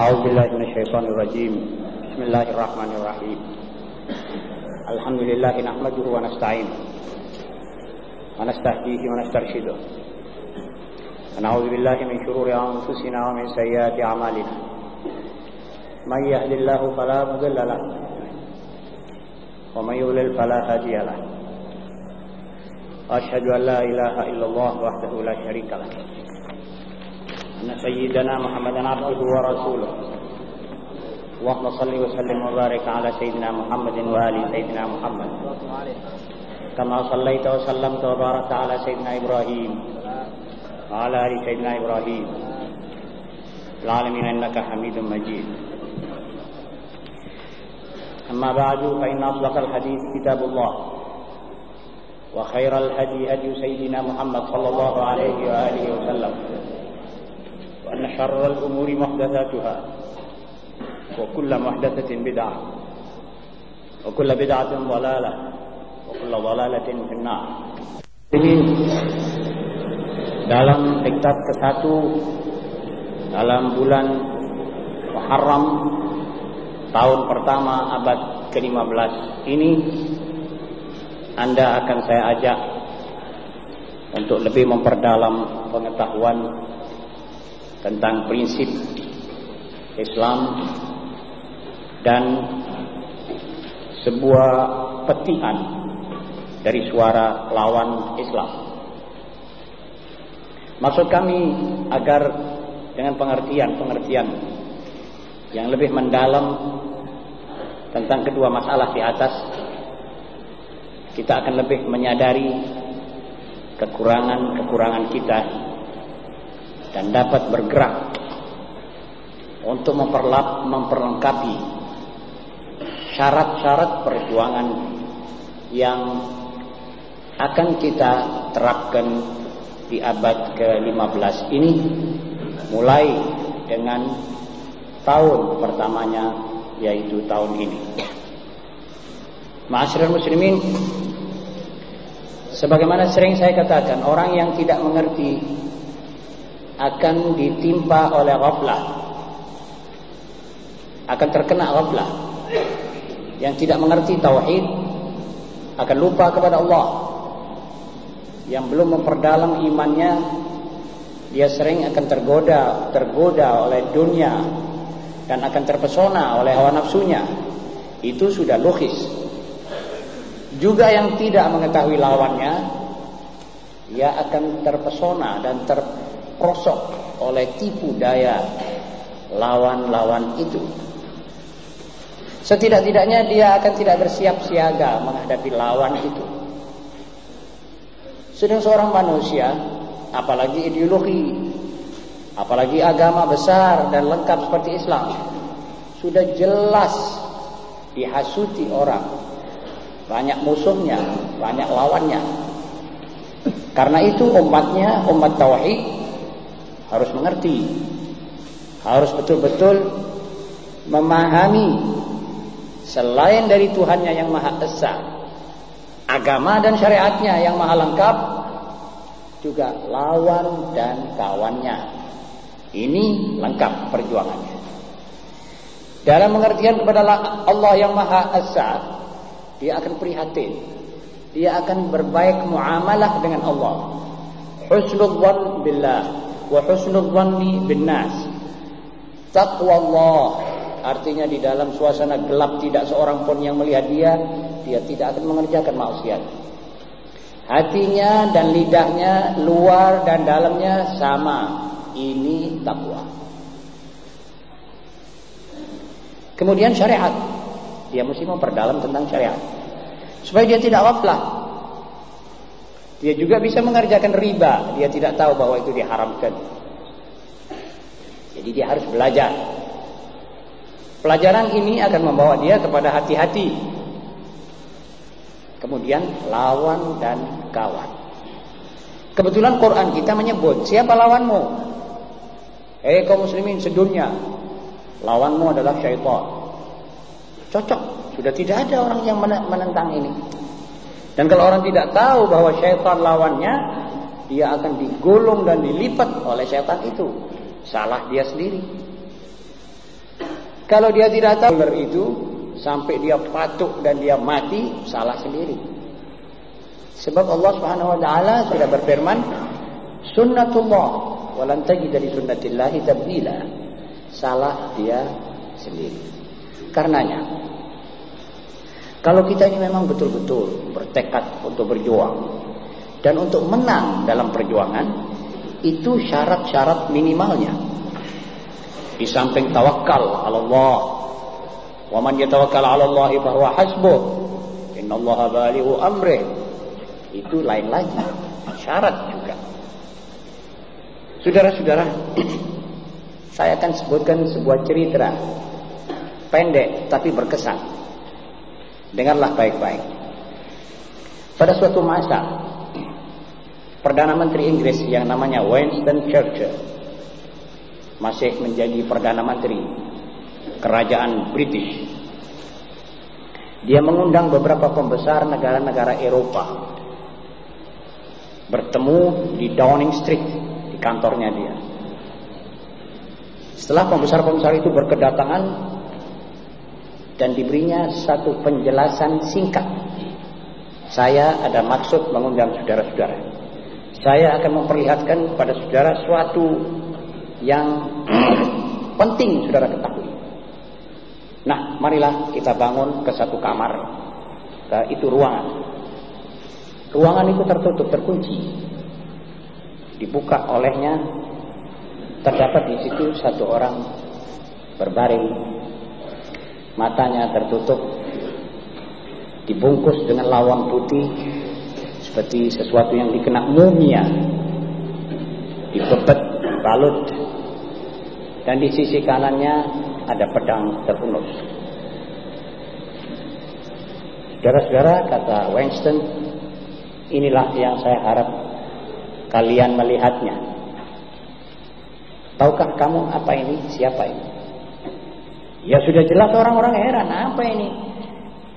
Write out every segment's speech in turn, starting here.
أعوذ بالله من الشيطان الرجيم. بسم الله الرحمن الرحيم. الحمد لله نحمده ونستعينه ونستهديه ونسترشده. ونعوذ بالله من شرور أنفسنا ومن سيئات أعمالنا. من يهد الله فلا مضل له ومن يضلل فلا هادي له. وأشهد أن لا إله إلا الله وحده لا شريك له. أن سيدنا محمدا عبده ورسوله. اللهم صل وسلم وبارك على سيدنا محمد وآل سيدنا محمد. كما صليت وسلمت وباركت على سيدنا إبراهيم وعلى آل سيدنا إبراهيم. العالمين إنك حميد مجيد. أما بعد فإن أصدق الحديث كتاب الله وخير الهدي هدي سيدنا محمد صلى الله عليه وآله وسلم. وأن شر الأمور محدثاتها. وكل محدثة بدعة وكل بدعة ضلالة وكل ضلالة في النار dalam diktat ke-1 dalam bulan Muharram tahun pertama abad ke-15 ini Anda akan saya ajak untuk lebih memperdalam pengetahuan tentang prinsip Islam dan sebuah petihan dari suara lawan Islam. Maksud kami agar dengan pengertian-pengertian yang lebih mendalam tentang kedua masalah di atas kita akan lebih menyadari kekurangan-kekurangan kita dan dapat bergerak untuk memperlap, memperlengkapi syarat-syarat perjuangan yang akan kita terapkan di abad ke-15 ini mulai dengan tahun pertamanya yaitu tahun ini. Ma'asyiral muslimin sebagaimana sering saya katakan orang yang tidak mengerti akan ditimpa oleh ghaflah akan terkena ghaflah yang tidak mengerti tauhid akan lupa kepada Allah. Yang belum memperdalam imannya dia sering akan tergoda tergoda oleh dunia dan akan terpesona oleh hawa nafsunya. Itu sudah logis. Juga yang tidak mengetahui lawannya ia akan terpesona dan terprosok oleh tipu daya lawan-lawan itu setidak-tidaknya dia akan tidak bersiap siaga menghadapi lawan itu sedang seorang manusia apalagi ideologi apalagi agama besar dan lengkap seperti Islam sudah jelas dihasuti orang banyak musuhnya, banyak lawannya. Karena itu umatnya, umat tauhid harus mengerti. Harus betul-betul memahami selain dari Tuhannya yang Maha Esa, agama dan syariatnya yang Maha lengkap, juga lawan dan kawannya. Ini lengkap perjuangannya. Dalam pengertian kepada Allah yang Maha Esa, dia akan prihatin. Dia akan berbaik muamalah dengan Allah. Husnul dhann billah wa husnul dhanni bin nas. Taqwa Allah artinya di dalam suasana gelap tidak seorang pun yang melihat dia, dia tidak akan mengerjakan maksiat. Hatinya dan lidahnya luar dan dalamnya sama. Ini takwa. Kemudian syariat. Dia mesti memperdalam tentang syariat. Supaya dia tidak waflah. Dia juga bisa mengerjakan riba. Dia tidak tahu bahwa itu diharamkan. Jadi dia harus belajar. Pelajaran ini akan membawa dia kepada hati-hati. Kemudian lawan dan kawan. Kebetulan Quran kita menyebut siapa lawanmu? Eh kaum muslimin sedunia. Lawanmu adalah syaitan. Cocok. Sudah tidak ada orang yang menentang ini. Dan kalau orang tidak tahu bahwa syaitan lawannya, dia akan digulung dan dilipat oleh syaitan itu. Salah dia sendiri. Kalau dia tidak tahu itu sampai dia patuk dan dia mati, salah sendiri. Sebab Allah Subhanahu wa taala sudah berfirman, "Sunnatullah wa lan tajid li sunnatillahi tabdila." Salah dia sendiri. Karenanya kalau kita ini memang betul-betul bertekad untuk berjuang dan untuk menang dalam perjuangan, itu syarat-syarat minimalnya. Di samping tawakal Allah, wa man yatawakkal 'ala Allah fa huwa hasbuh. Innallaha balighu amri. Itu lain lagi, syarat juga. Saudara-saudara, saya akan sebutkan sebuah cerita pendek tapi berkesan. Dengarlah baik-baik. Pada suatu masa, Perdana Menteri Inggris yang namanya Winston Churchill masih menjadi Perdana Menteri Kerajaan British. Dia mengundang beberapa pembesar negara-negara Eropa bertemu di Downing Street di kantornya dia. Setelah pembesar-pembesar itu berkedatangan, dan diberinya satu penjelasan singkat. Saya ada maksud mengundang saudara-saudara. Saya akan memperlihatkan kepada saudara suatu yang penting saudara ketahui. Nah, marilah kita bangun ke satu kamar. Ke itu ruangan. Ruangan itu tertutup, terkunci. Dibuka olehnya terdapat di situ satu orang berbaring matanya tertutup, dibungkus dengan lawang putih seperti sesuatu yang dikena mumia, dibebet, balut, dan di sisi kanannya ada pedang terunus. Saudara-saudara, kata Winston, inilah yang saya harap kalian melihatnya. Tahukah kamu apa ini? Siapa ini? Ya sudah jelas orang-orang heran, apa ini?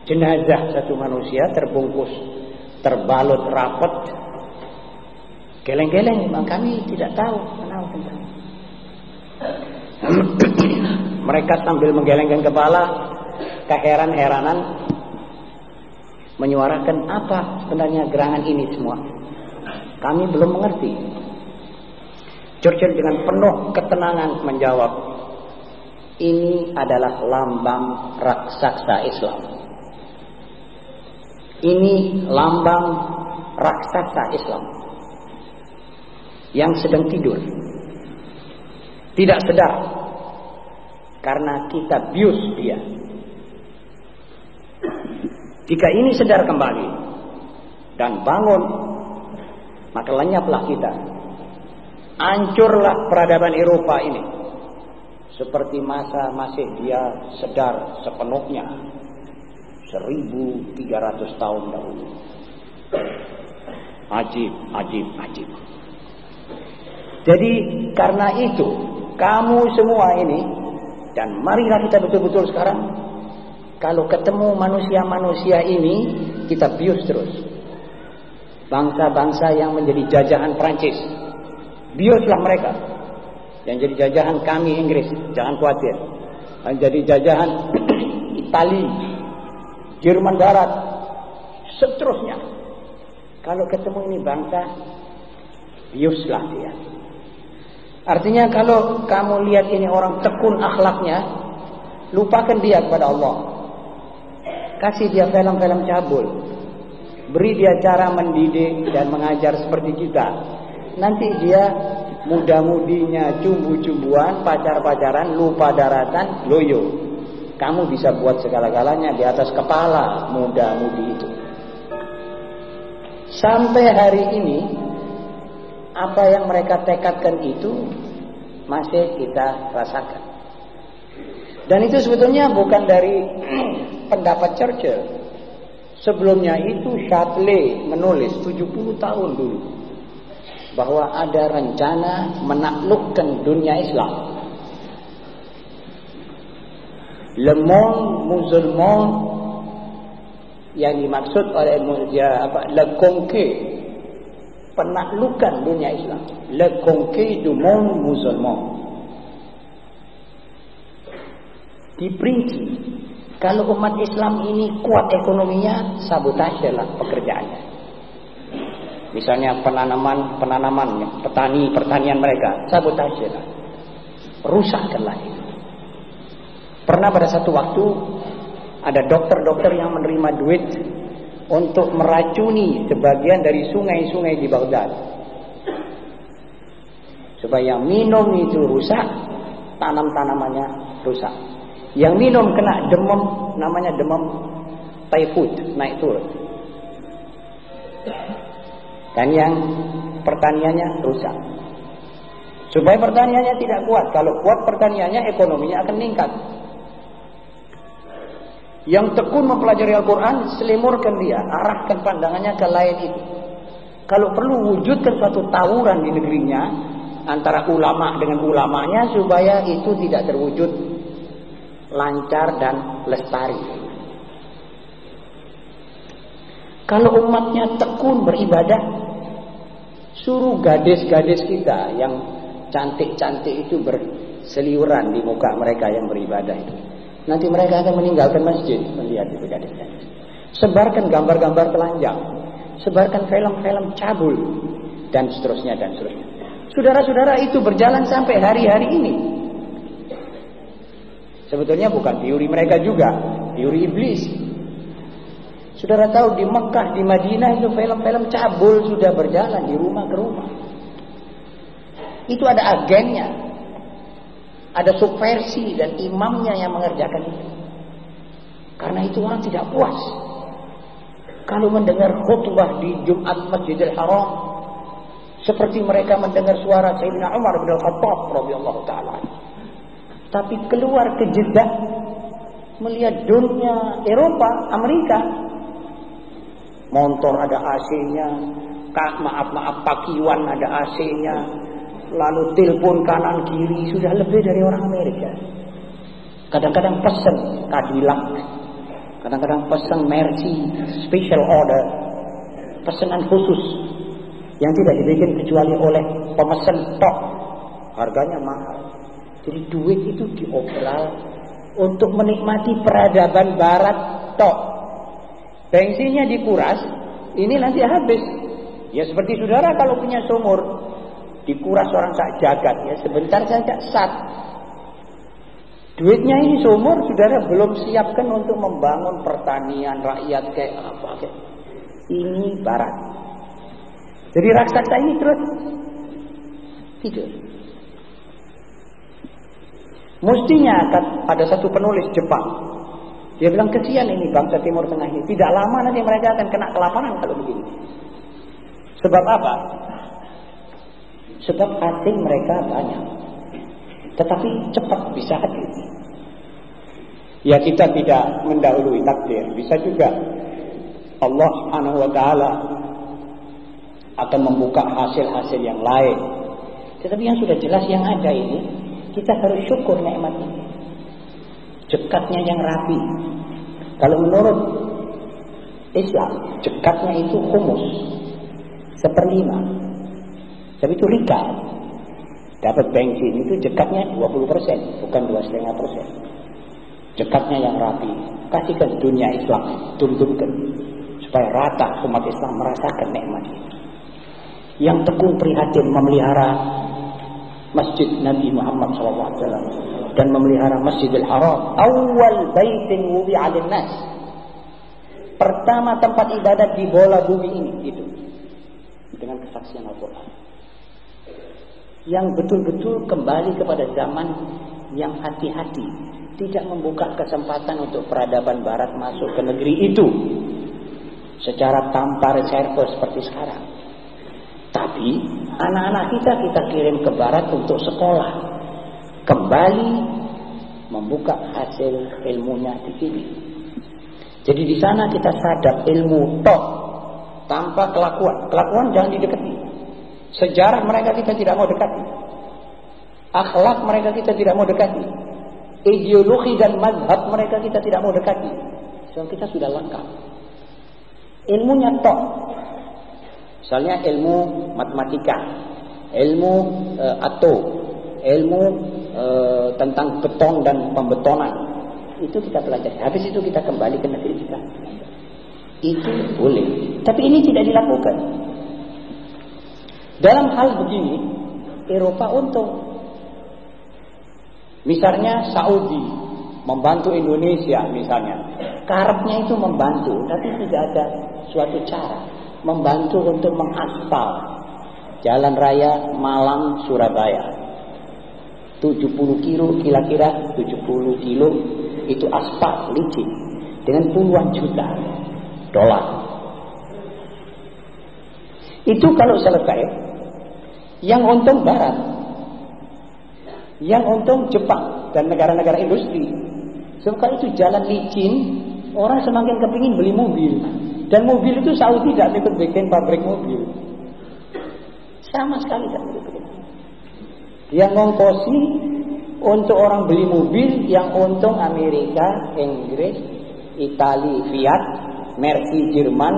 Jenazah satu manusia terbungkus, terbalut rapat. Geleng-geleng, kami tidak tahu kenal tentang. Mereka sambil menggelengkan kepala, keheran-heranan menyuarakan apa sebenarnya gerangan ini semua. Kami belum mengerti. Churchill dengan penuh ketenangan menjawab, ini adalah lambang raksasa Islam. Ini lambang raksasa Islam yang sedang tidur. Tidak sedar karena kita bius dia. Jika ini sedar kembali dan bangun, maka lenyaplah kita. Hancurlah peradaban Eropa ini seperti masa masih dia sedar sepenuhnya 1300 tahun dahulu. Ajib, ajib, ajib. Jadi karena itu kamu semua ini dan marilah kita betul-betul sekarang kalau ketemu manusia-manusia ini kita bius terus. Bangsa-bangsa yang menjadi jajahan Prancis. Biuslah mereka yang jadi jajahan kami Inggris, jangan khawatir. Yang jadi jajahan Itali, Jerman Barat, seterusnya. Kalau ketemu ini bangsa, biuslah dia. Artinya kalau kamu lihat ini orang tekun akhlaknya, lupakan dia kepada Allah. Kasih dia film-film cabul. Beri dia cara mendidik dan mengajar seperti kita. Nanti dia muda-mudinya cumbu-cumbuan, pacar-pacaran, lupa daratan, loyo. Kamu bisa buat segala-galanya di atas kepala muda-mudi itu. Sampai hari ini, apa yang mereka tekadkan itu masih kita rasakan. Dan itu sebetulnya bukan dari pendapat Churchill. Sebelumnya itu Chatelet menulis 70 tahun dulu bahwa ada rencana menaklukkan dunia Islam. Le monde musulman yang dimaksud oleh ya, apa le conquer penaklukan dunia Islam. Le conquer du monde musulman. Diperinci. Kalau umat Islam ini kuat ekonominya, sabotase lah pekerjaannya. Misalnya penanaman, penanaman, petani, pertanian mereka, sabotase lah. Rusakkanlah itu. Pernah pada satu waktu ada dokter-dokter yang menerima duit untuk meracuni sebagian dari sungai-sungai di Baghdad. Supaya minum itu rusak, tanam-tanamannya rusak. Yang minum kena demam, namanya demam typhoid, naik turun. Dan yang pertaniannya rusak. Supaya pertaniannya tidak kuat. Kalau kuat pertaniannya, ekonominya akan meningkat. Yang tekun mempelajari Al-Quran, selimurkan dia, arahkan pandangannya ke lain itu. Kalau perlu wujudkan suatu tawuran di negerinya, antara ulama dengan ulamanya, supaya itu tidak terwujud lancar dan lestari. Kalau umatnya tekun beribadah, suruh gadis-gadis kita yang cantik-cantik itu berseliuran di muka mereka yang beribadah itu. Nanti mereka akan meninggalkan masjid melihat itu gadis-gadis. Sebarkan gambar-gambar telanjang. Sebarkan film-film cabul. Dan seterusnya dan seterusnya. Saudara-saudara itu berjalan sampai hari-hari ini. Sebetulnya bukan teori mereka juga. Teori iblis. Saudara tahu di Mekah, di Madinah itu film-film cabul sudah berjalan di rumah ke rumah. Itu ada agennya. Ada subversi dan imamnya yang mengerjakan itu. Karena itu orang tidak puas. Kalau mendengar khutbah di Jumat Masjidil Haram seperti mereka mendengar suara Sayyidina Umar bin Al-Khattab radhiyallahu taala. Tapi keluar ke Jeddah melihat dunia Eropa, Amerika. Motor ada AC-nya, maaf maaf pakiwan ada AC-nya, lalu telepon kanan kiri sudah lebih dari orang Amerika. Kadang-kadang pesan Cadillac, kadang-kadang pesan Mercy, special order, pesanan khusus yang tidak dibikin kecuali oleh pemesan top, harganya mahal. Jadi duit itu diobral untuk menikmati peradaban Barat tok. Bensinnya dikuras, ini nanti habis. Ya seperti saudara kalau punya sumur, dikuras orang tak jagat ya. Sebentar saja sat. Duitnya ini seumur saudara belum siapkan untuk membangun pertanian rakyat kayak apa kayak ini barat. Jadi raksasa ini terus tidur. Mestinya akan ada satu penulis Jepang. Dia bilang kesian ini bangsa Timur Tengah ini. Tidak lama nanti mereka akan kena kelaparan kalau begini. Sebab apa Sebab asing mereka banyak. Tetapi cepat bisa habis. Ya kita tidak mendahului takdir. Bisa juga Allah Subhanahu wa taala akan membuka hasil-hasil yang lain. Tetapi yang sudah jelas yang ada ini, kita harus syukur nikmat ini. Cekatnya yang rapi. Kalau menurut Islam, cekatnya itu humus. Seperlima. Tapi itu legal. Dapat bensin itu dekatnya 20%, bukan 2,5%. Dekatnya yang rapi. Kasihkan dunia Islam, tuntutkan. Supaya rata umat Islam merasakan nikmat Yang tekun prihatin memelihara Masjid Nabi Muhammad SAW dan memelihara Masjidil Haram. Awal baitin wudi'a nas. Pertama tempat ibadat di bola bumi ini itu. Dengan kesaksian Al-Qur'an yang betul-betul kembali kepada zaman yang hati-hati, tidak membuka kesempatan untuk peradaban barat masuk ke negeri itu secara tanpa reserve seperti sekarang. Tapi anak-anak kita kita kirim ke barat untuk sekolah. Kembali membuka hasil ilmunya di sini. Jadi di sana kita sadar ilmu tok tanpa kelakuan. Kelakuan jangan didekati. Sejarah mereka kita tidak mau dekati. Akhlak mereka kita tidak mau dekati. Ideologi dan mazhab mereka kita tidak mau dekati. Sebab kita sudah lengkap. Ilmunya tok. Misalnya ilmu matematika, ilmu e, atom, ilmu e, tentang beton dan pembetonan, Itu kita pelajari. Habis itu kita kembali ke negeri kita. Itu boleh. Tapi ini tidak dilakukan. Dalam hal begini, Eropa untung. Misalnya Saudi membantu Indonesia misalnya. Karepnya itu membantu, tapi tidak ada suatu cara membantu untuk mengaspal jalan raya Malang Surabaya. 70 kilo kira-kira 70 kilo itu aspal licin dengan puluhan juta dolar. Itu kalau selesai yang untung barat. Yang untung Jepang dan negara-negara industri. Sebab itu jalan licin, orang semakin kepingin beli mobil. Dan mobil itu Saudi tidak ikut bikin pabrik mobil. Sama sekali tidak. Yang ngongkosi untuk orang beli mobil yang untung Amerika, Inggris, Italia, Fiat, Mercy, Jerman,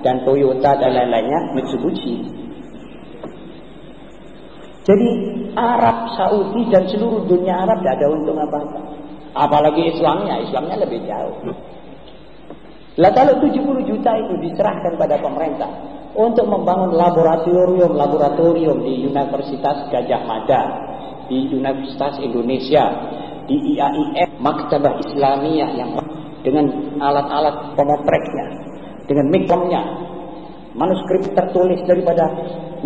dan Toyota dan lain-lainnya, Mitsubishi. Jadi Arab Saudi dan seluruh dunia Arab tidak ada untung apa-apa. Apalagi Islamnya, Islamnya lebih jauh. Lah kalau 70 juta itu diserahkan pada pemerintah untuk membangun laboratorium-laboratorium di Universitas Gajah Mada, di Universitas Indonesia, di IAIF, Maktabah Islamiyah yang dengan alat-alat pemotretnya, dengan mikromnya, manuskrip tertulis daripada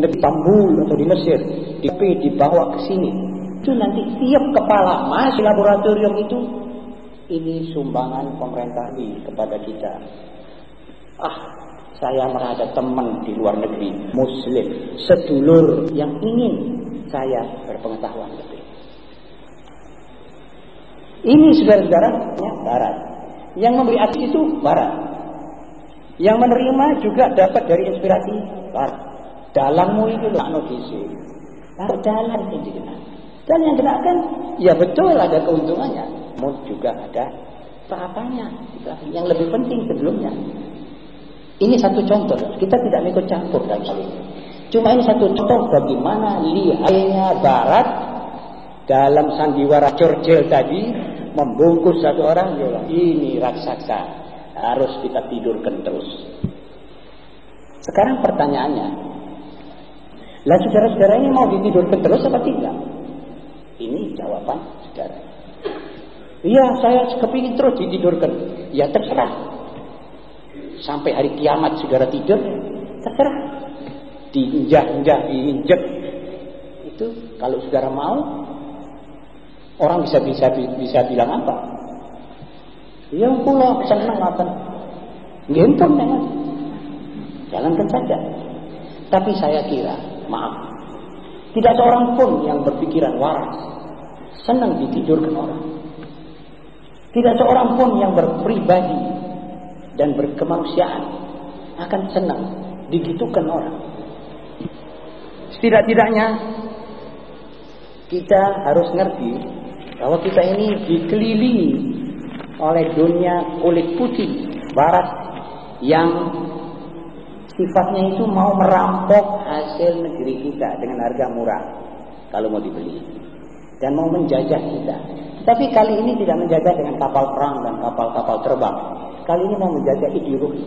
negeri Tambul atau di Mesir, tapi dibawa ke sini. Itu nanti tiap kepala masih laboratorium itu ini sumbangan pemerintah ini kepada kita. Ah, saya merasa teman di luar negeri, muslim, sedulur yang ingin saya berpengetahuan lebih. Ini saudara-saudara barat. Yang memberi aksi itu barat. Yang menerima juga dapat dari inspirasi barat. Dalammu itu lakno disi. Jalan yang dikenal. Dan yang kenakan, ya betul ada keuntungannya. Namun juga ada apa-apanya. Yang lebih penting sebelumnya. Ini satu contoh. Kita tidak ikut campur dalam hal ini. Cuma ini satu contoh bagaimana lihainya Barat dalam sandiwara Churchill tadi membungkus satu orang ya ini raksasa harus kita tidurkan terus. Sekarang pertanyaannya, lah saudara-saudara ini mau ditidurkan terus apa tidak? Ini jawaban saudara. Iya, saya kepingin terus ditidurkan. Ya terserah. Sampai hari kiamat saudara tidur, terserah. Diinjak-injak, diinjek. Itu kalau saudara mau, orang bisa bisa bisa bilang apa? Ya pula senang akan Gempur dengan jalankan saja. Tapi saya kira, maaf, tidak seorang pun yang berpikiran waras senang ditidurkan orang. Tidak seorang pun yang berpribadi dan berkemanusiaan akan senang digitukan orang. Setidak-tidaknya kita harus ngerti bahwa kita ini dikelilingi oleh dunia kulit putih barat yang sifatnya itu mau merampok hasil negeri kita dengan harga murah kalau mau dibeli dan mau menjajah kita. Tapi kali ini tidak menjajah dengan kapal perang dan kapal-kapal terbang. Kali ini mau menjajah ideologi.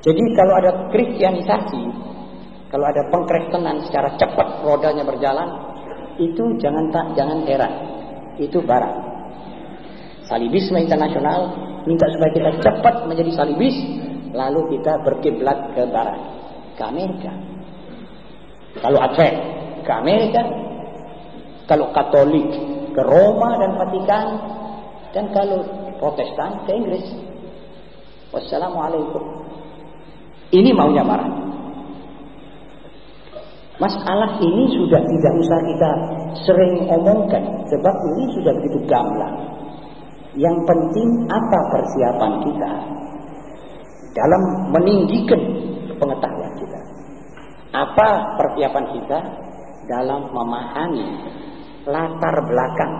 Jadi kalau ada kristianisasi, kalau ada pengkristenan secara cepat rodanya berjalan, itu jangan tak jangan heran. Itu barat. Salibisme internasional minta supaya kita cepat menjadi salibis, lalu kita berkiblat ke barat, ke Amerika. Kalau Advent ke Amerika, kalau Katolik ke Roma dan Vatikan, dan kalau Protestan ke Inggris. Wassalamualaikum. Ini maunya barat. Masalah ini sudah tidak usah kita sering omongkan sebab ini sudah begitu gamblang. Yang penting apa persiapan kita dalam meninggikan pengetahuan kita. Apa persiapan kita dalam memahami latar belakang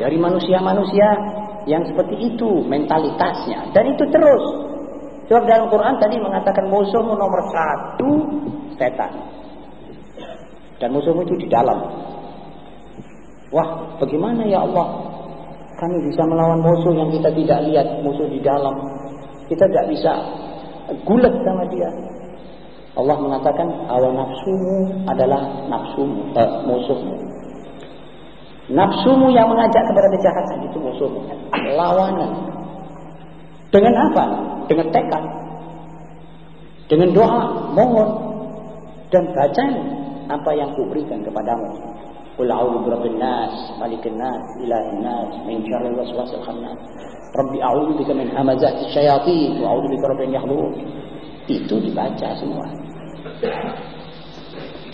dari manusia-manusia yang seperti itu mentalitasnya dan itu terus. Sebab dalam Quran tadi mengatakan musuhmu nomor satu setan dan musuhmu itu di dalam. Wah, bagaimana ya Allah? Kami bisa melawan musuh yang kita tidak lihat, musuh di dalam. Kita tidak bisa gulat sama dia. Allah mengatakan awal nafsumu adalah nafsumu, eh, musuhmu. Nafsumu yang mengajak kepada kejahatan itu musuhmu. Lawanan. Dengan apa? Dengan tekad. Dengan doa, mohon dan baca apa yang kuberikan kepadamu. Qul a'udzu birabbin nas, malikin nas, ilahin nas, min syarril waswasil khannas. Rabbi a'udzu bika min hamazati syayatin wa a'udzu bika rabbin yahdurun. Itu dibaca semua.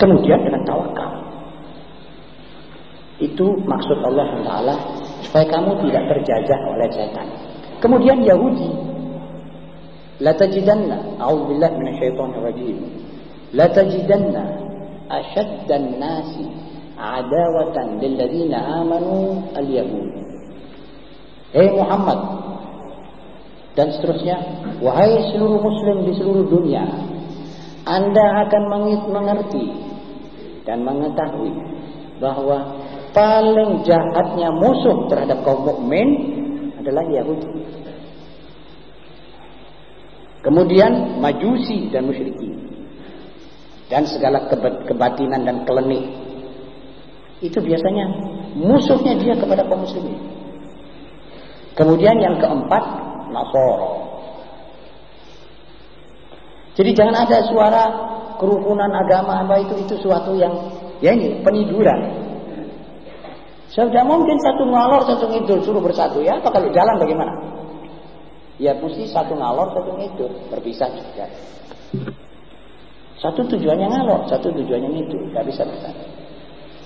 Kemudian dengan tawakal. Itu maksud Allah Taala supaya kamu tidak terjajah oleh setan. Kemudian Yahudi la tajidanna a'udzubillahi minasyaitonir rajim. La tajidanna ashaddan nasi adawatan lil ladzina amanu al-yahud. Hei Muhammad dan seterusnya, wahai seluruh muslim di seluruh dunia, anda akan mengerti dan mengetahui bahwa paling jahatnya musuh terhadap kaum mukmin adalah Yahudi. Kemudian Majusi dan Musyriki. Dan segala kebatinan dan kelenik. Itu biasanya musuhnya dia kepada kaum muslimin. Kemudian yang keempat Nasoro. Jadi jangan ada suara kerukunan agama apa itu itu suatu yang ya ini peniduran. Sudah mungkin satu ngalor satu ngidul suruh bersatu ya. Apa kalau jalan bagaimana? Ya mesti satu ngalor satu ngidul berpisah juga. Satu tujuannya ngalor, satu tujuannya ngidul, nggak bisa bersatu.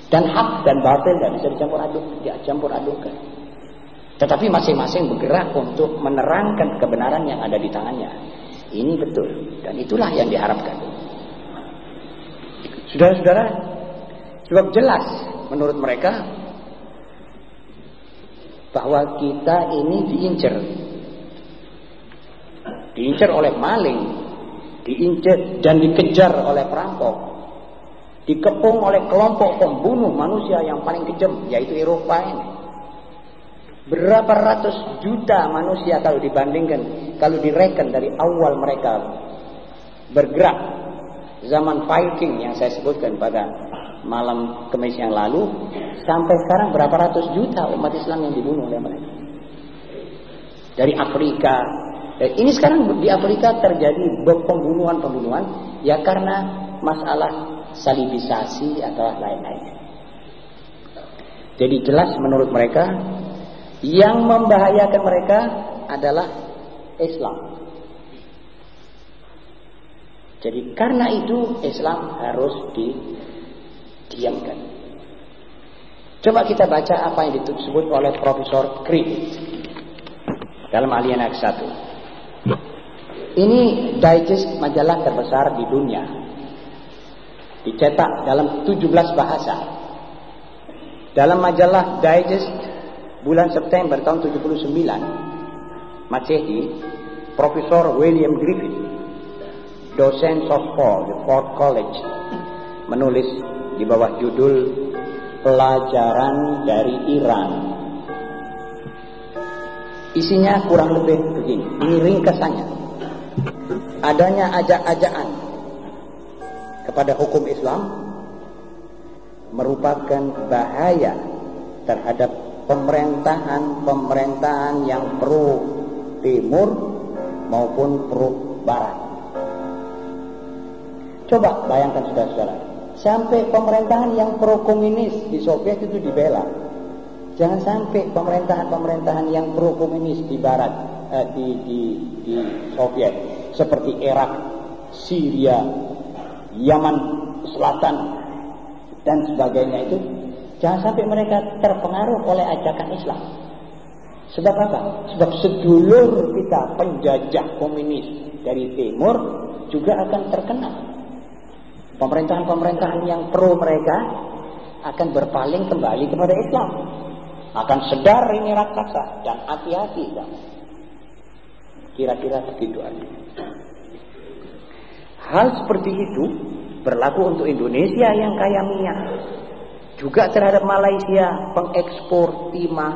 Dan hak dan batil nggak bisa dicampur aduk, dicampur adukkan. Tetapi masing-masing bergerak untuk menerangkan kebenaran yang ada di tangannya. Ini betul dan itulah yang diharapkan. Saudara-saudara, sebab jelas menurut mereka bahwa kita ini diincar. Diincar oleh maling, diincar dan dikejar oleh perampok. Dikepung oleh kelompok pembunuh manusia yang paling kejam yaitu Eropa ini. Berapa ratus juta manusia kalau dibandingkan, kalau direken dari awal mereka bergerak. Zaman Viking yang saya sebutkan pada malam kemis yang lalu sampai sekarang berapa ratus juta umat Islam yang dibunuh oleh mereka. Dari Afrika. Dan ini sekarang di Afrika terjadi pembunuhan-pembunuhan ya karena masalah salibisasi atau lain-lain jadi jelas menurut mereka yang membahayakan mereka adalah Islam. Jadi karena itu Islam harus didiamkan. Coba kita baca apa yang disebut oleh Profesor Griffith dalam Alien X 1. Ini digest majalah terbesar di dunia. Dicetak dalam 17 bahasa. Dalam majalah Digest bulan September tahun 79 Masehi Profesor William Griffith dosen softball di Fort College menulis di bawah judul pelajaran dari Iran isinya kurang lebih begini ini ringkasannya adanya ajak-ajakan kepada hukum Islam merupakan bahaya terhadap pemerintahan-pemerintahan yang pro timur maupun pro barat. Coba bayangkan saudara-saudara, sampai pemerintahan yang pro komunis di Soviet itu dibela. Jangan sampai pemerintahan-pemerintahan yang pro komunis di barat eh, di, di, di Soviet seperti Irak, Syria, Yaman Selatan dan sebagainya itu Jangan sampai mereka terpengaruh oleh ajakan Islam. Sebab apa? Sebab sedulur kita penjajah komunis dari timur juga akan terkena. Pemerintahan-pemerintahan yang pro mereka akan berpaling kembali kepada Islam. Akan sedar ini raksasa dan hati-hati Kira-kira begitu aja. Hal seperti itu berlaku untuk Indonesia yang kaya minyak juga terhadap Malaysia pengekspor timah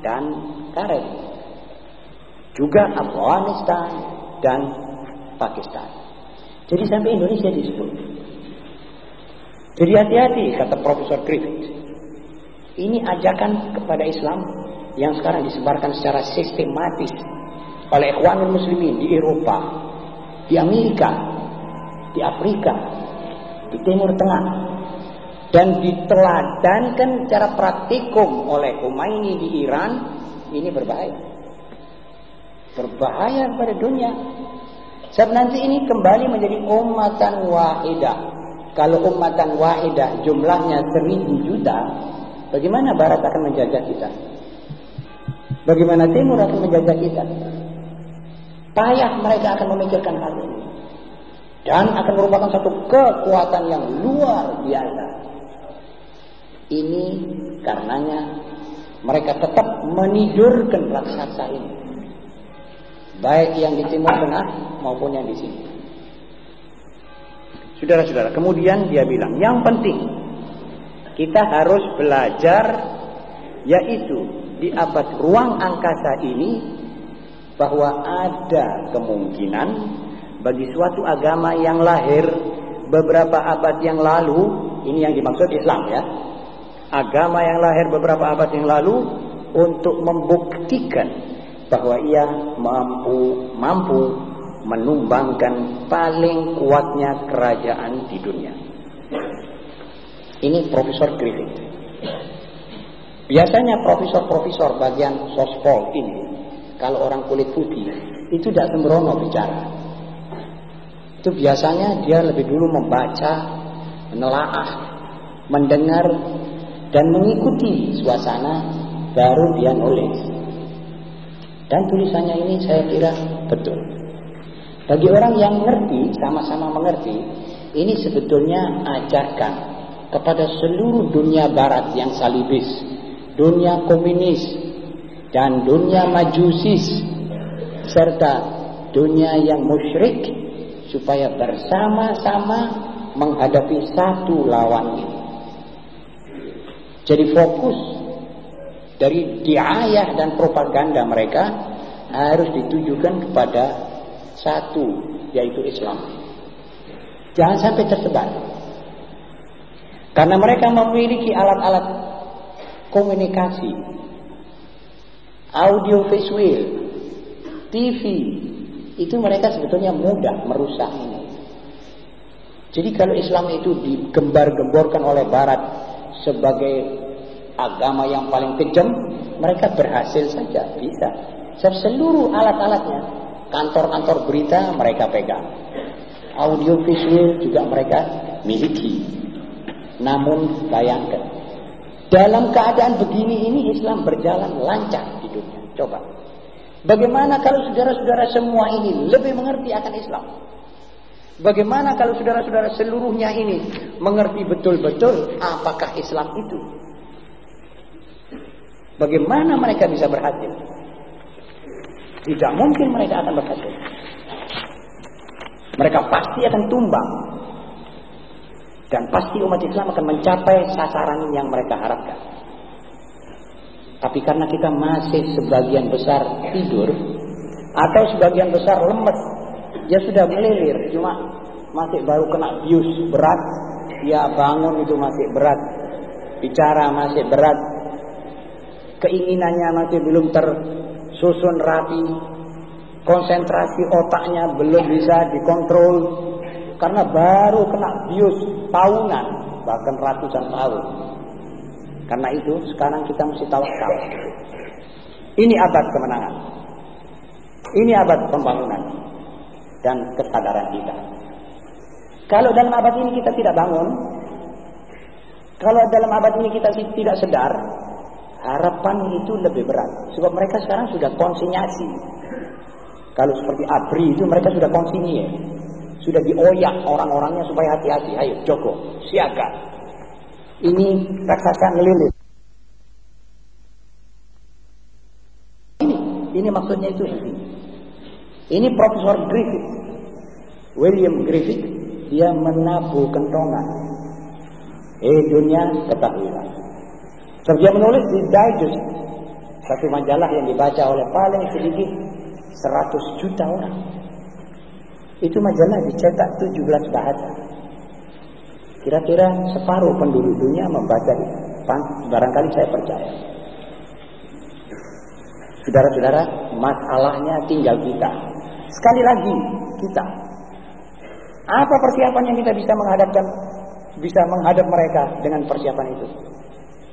dan karet. Juga Afghanistan dan Pakistan. Jadi sampai Indonesia disebut. Jadi hati-hati kata Profesor Griffith. Ini ajakan kepada Islam yang sekarang disebarkan secara sistematis oleh ikhwanul muslimin di Eropa, di Amerika, di Afrika, di Timur Tengah dan diteladankan secara praktikum oleh Khomeini di Iran ini berbahaya. Berbahaya pada dunia. Sebab nanti ini kembali menjadi umatan wahidah. Kalau umatan wahidah jumlahnya seribu juta, bagaimana Barat akan menjajah kita? Bagaimana Timur akan menjajah kita? Payah mereka akan memikirkan hal ini. Dan akan merupakan satu kekuatan yang luar biasa. Ini karenanya mereka tetap menidurkan raksasa ini. Baik yang di timur tengah maupun yang di sini. Saudara-saudara, kemudian dia bilang, yang penting kita harus belajar yaitu di abad ruang angkasa ini bahwa ada kemungkinan bagi suatu agama yang lahir beberapa abad yang lalu, ini yang dimaksud Islam ya. Agama yang lahir beberapa abad yang lalu untuk membuktikan bahwa ia mampu mampu menumbangkan paling kuatnya kerajaan di dunia. Ini Profesor Griffith. Biasanya profesor-profesor bagian sospol ini, kalau orang kulit putih, itu tidak sembrono bicara. Itu biasanya dia lebih dulu membaca, menelaah, mendengar, dan mengikuti suasana, baru dia nulis. Dan tulisannya ini saya kira betul. Bagi orang yang mengerti, sama-sama mengerti, ini sebetulnya ajarkan kepada seluruh dunia barat yang salibis, dunia komunis, dan dunia majusis, serta dunia yang musyrik, supaya bersama-sama menghadapi satu lawan ini. Jadi fokus dari diayah dan propaganda mereka harus ditujukan kepada satu yaitu Islam. Jangan sampai tersebar. Karena mereka memiliki alat-alat komunikasi, audio visual, TV, itu mereka sebetulnya mudah merusak ini. Jadi kalau Islam itu digembar-gemborkan oleh Barat sebagai agama yang paling kejam, mereka berhasil saja bisa. Seluruh alat-alatnya, kantor-kantor berita mereka pegang, audio visual juga mereka miliki. Namun bayangkan, dalam keadaan begini ini Islam berjalan lancar di dunia. Coba. Bagaimana kalau saudara-saudara semua ini lebih mengerti akan Islam? Bagaimana kalau saudara-saudara seluruhnya ini mengerti betul-betul apakah Islam itu? Bagaimana mereka bisa berhasil? Tidak mungkin mereka akan berhasil. Mereka pasti akan tumbang. Dan pasti umat Islam akan mencapai sasaran yang mereka harapkan. Tapi karena kita masih sebagian besar tidur atau sebagian besar lemes, ya sudah melilir, cuma masih baru kena bius berat, ya bangun itu masih berat, bicara masih berat, keinginannya masih belum tersusun rapi, konsentrasi otaknya belum bisa dikontrol karena baru kena bius tahunan bahkan ratusan tahun. Karena itu sekarang kita mesti tawakal. Ini abad kemenangan. Ini abad pembangunan dan kesadaran kita. Kalau dalam abad ini kita tidak bangun, kalau dalam abad ini kita tidak sedar, harapan itu lebih berat. Sebab mereka sekarang sudah konsinyasi. Kalau seperti ABRI itu mereka sudah konsinyir. Sudah dioyak orang-orangnya supaya hati-hati. Ayo Joko, siaga. Ini raksasa ngelilit. Ini, ini maksudnya itu. Ini Profesor Griffith, William Griffith, dia menabuh kentongan. Eh dunia ketahuilah. Sebab dia menulis di digest Satu majalah yang dibaca oleh paling sedikit 100 juta orang. Itu majalah dicetak 17 bahasa. Kira-kira separuh penduduk dunia membaca itu. Barangkali saya percaya. Saudara-saudara, masalahnya tinggal kita. Sekali lagi, kita. Apa persiapan yang kita bisa menghadapkan, bisa menghadap mereka dengan persiapan itu?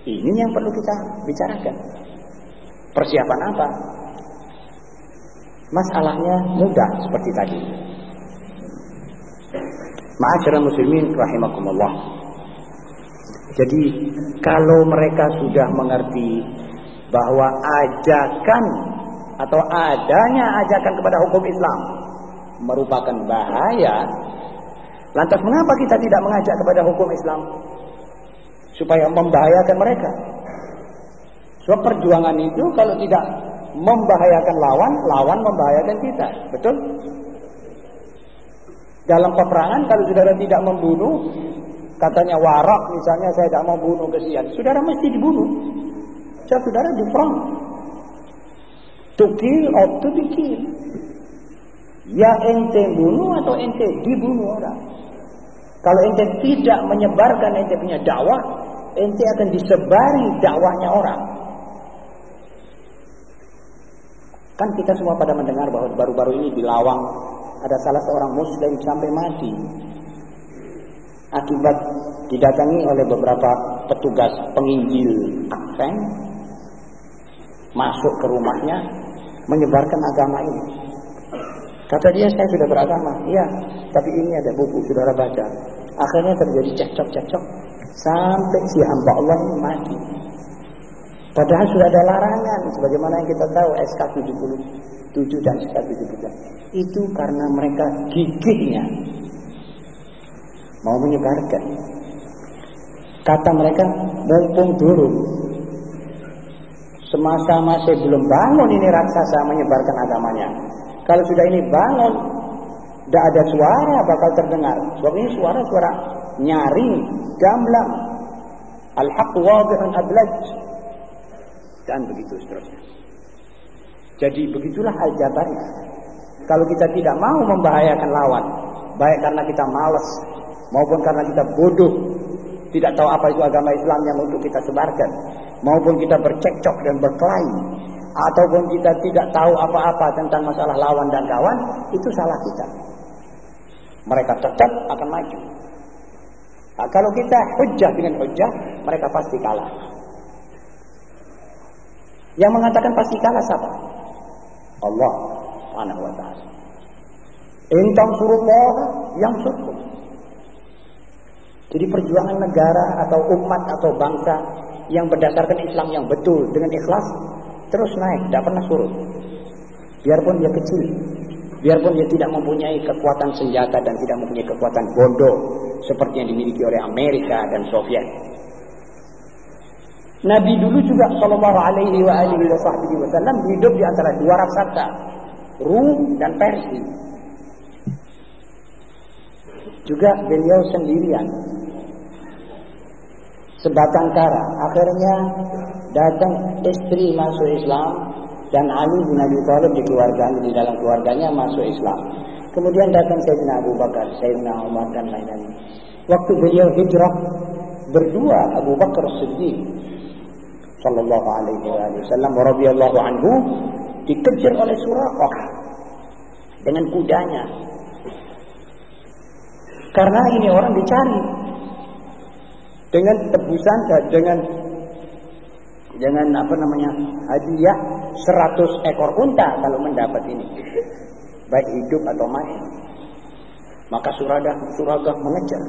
Ini yang perlu kita bicarakan. Persiapan apa? Masalahnya mudah seperti tadi. Ma'asyiral muslimin rahimakumullah. Jadi kalau mereka sudah mengerti bahwa ajakan atau adanya ajakan kepada hukum Islam merupakan bahaya, lantas mengapa kita tidak mengajak kepada hukum Islam supaya membahayakan mereka? Sebab perjuangan itu kalau tidak membahayakan lawan, lawan membahayakan kita. Betul? Dalam peperangan kalau saudara tidak membunuh, katanya warak misalnya saya tidak mau bunuh kesian, saudara mesti dibunuh. Saya saudara di front. To kill or to be killed. Ya ente bunuh atau ente dibunuh orang. Kalau ente tidak menyebarkan ente punya dakwah, ente akan disebari dakwahnya orang. Kan kita semua pada mendengar bahwa baru-baru ini di Lawang ada salah seorang muslim sampai mati akibat didatangi oleh beberapa petugas penginjil Advent masuk ke rumahnya menyebarkan agama ini. Kata dia saya sudah beragama, iya, tapi ini ada buku saudara baca. Akhirnya terjadi cekcok-cekcok sampai si hamba Allah mati. Padahal sudah ada larangan sebagaimana yang kita tahu SK 77 dan SK 73. Itu karena mereka gigihnya mau menyebarkan. Kata mereka mumpung dulu semasa masih belum bangun ini raksasa menyebarkan agamanya. Kalau sudah ini bangun, tidak ada suara bakal terdengar. Sebab ini suara-suara nyaring, gamblang. Al-haq wadihun ablaj dan begitu seterusnya. Jadi begitulah hal. Kalau kita tidak mau membahayakan lawan, baik karena kita malas maupun karena kita bodoh, tidak tahu apa itu agama Islam yang untuk kita sebarkan, maupun kita bercekcok dan berkelahi, ataupun kita tidak tahu apa-apa tentang masalah lawan dan kawan, itu salah kita. Mereka tetap akan maju. Nah, kalau kita hujah dengan hujah, mereka pasti kalah. Yang mengatakan pasti kalah siapa? Allah Subhanahu wa taala. Intam surullah yang surkum. Jadi perjuangan negara atau umat atau bangsa yang berdasarkan Islam yang betul dengan ikhlas terus naik, tidak pernah surut. Biarpun dia kecil, biarpun dia tidak mempunyai kekuatan senjata dan tidak mempunyai kekuatan bodoh seperti yang dimiliki oleh Amerika dan Soviet. Nabi dulu juga Shallallahu Alaihi Wasallam hidup di antara dua raksasa, Rum dan Persia. Juga beliau sendirian, sebatang kara. Akhirnya datang istri masuk Islam dan Ali bin Abi Thalib di keluarganya di dalam keluarganya masuk Islam. Kemudian datang Sayyidina Abu Bakar, Sayyidina Umar dan lain-lain. Waktu beliau hijrah berdua Abu Bakar Siddiq sallallahu alaihi wasallam radhiyallahu anhu dikejar oleh Suraqah dengan kudanya. Karena ini orang dicari dengan tebusan dengan dengan apa namanya hadiah 100 ekor unta kalau mendapat ini. Baik hidup atau mati. Maka Suradah Suragah mengejar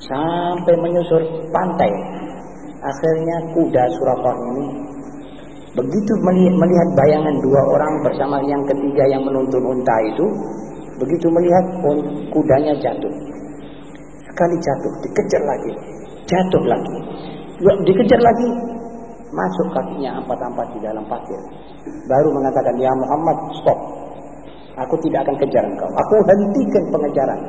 sampai menyusur pantai Akhirnya kuda Suraqah ini begitu melihat bayangan dua orang bersama yang ketiga yang menuntun unta itu, begitu melihat kudanya jatuh. Sekali jatuh, dikejar lagi, jatuh lagi, dikejar lagi, masuk kakinya empat-empat di dalam pasir. Baru mengatakan, ya Muhammad, stop. Aku tidak akan kejar engkau. Aku hentikan pengejaran.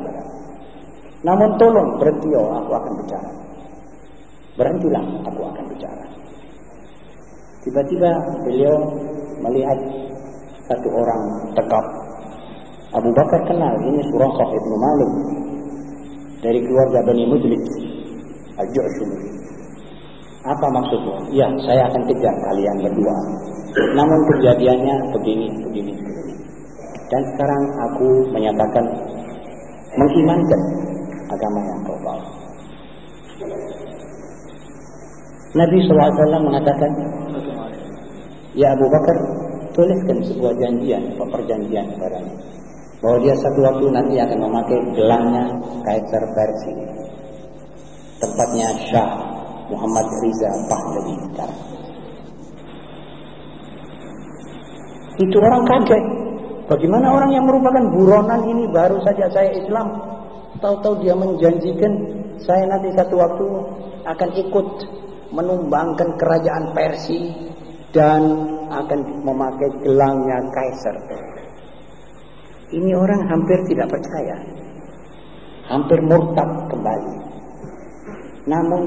Namun tolong berhenti, oh, aku akan bicara. Berhentilah, aku akan bicara. Tiba-tiba beliau melihat satu orang tegap. Abu Bakar kenal, ini Suraqah ibnu Malik dari keluarga Bani Mudlij Al-Ju'shumi. Apa maksudnya? Ya, saya akan kejar kalian berdua. Namun kejadiannya begini, begini, begini. Dan sekarang aku menyatakan mengimankan agama yang kau bawa. Nabi SAW mengatakan, Ya Abu Bakar, tuliskan sebuah janjian, perjanjian kepadanya. Bahwa dia satu waktu nanti akan memakai gelangnya Kaisar Persia. Tempatnya Syah Muhammad Riza Pahlavi. Itu orang kaget. Bagaimana orang yang merupakan buronan ini baru saja saya Islam. Tahu-tahu dia menjanjikan saya nanti satu waktu akan ikut menumbangkan kerajaan Persia dan akan memakai gelangnya kaisar. Ini orang hampir tidak percaya. Hampir murtad kembali. Namun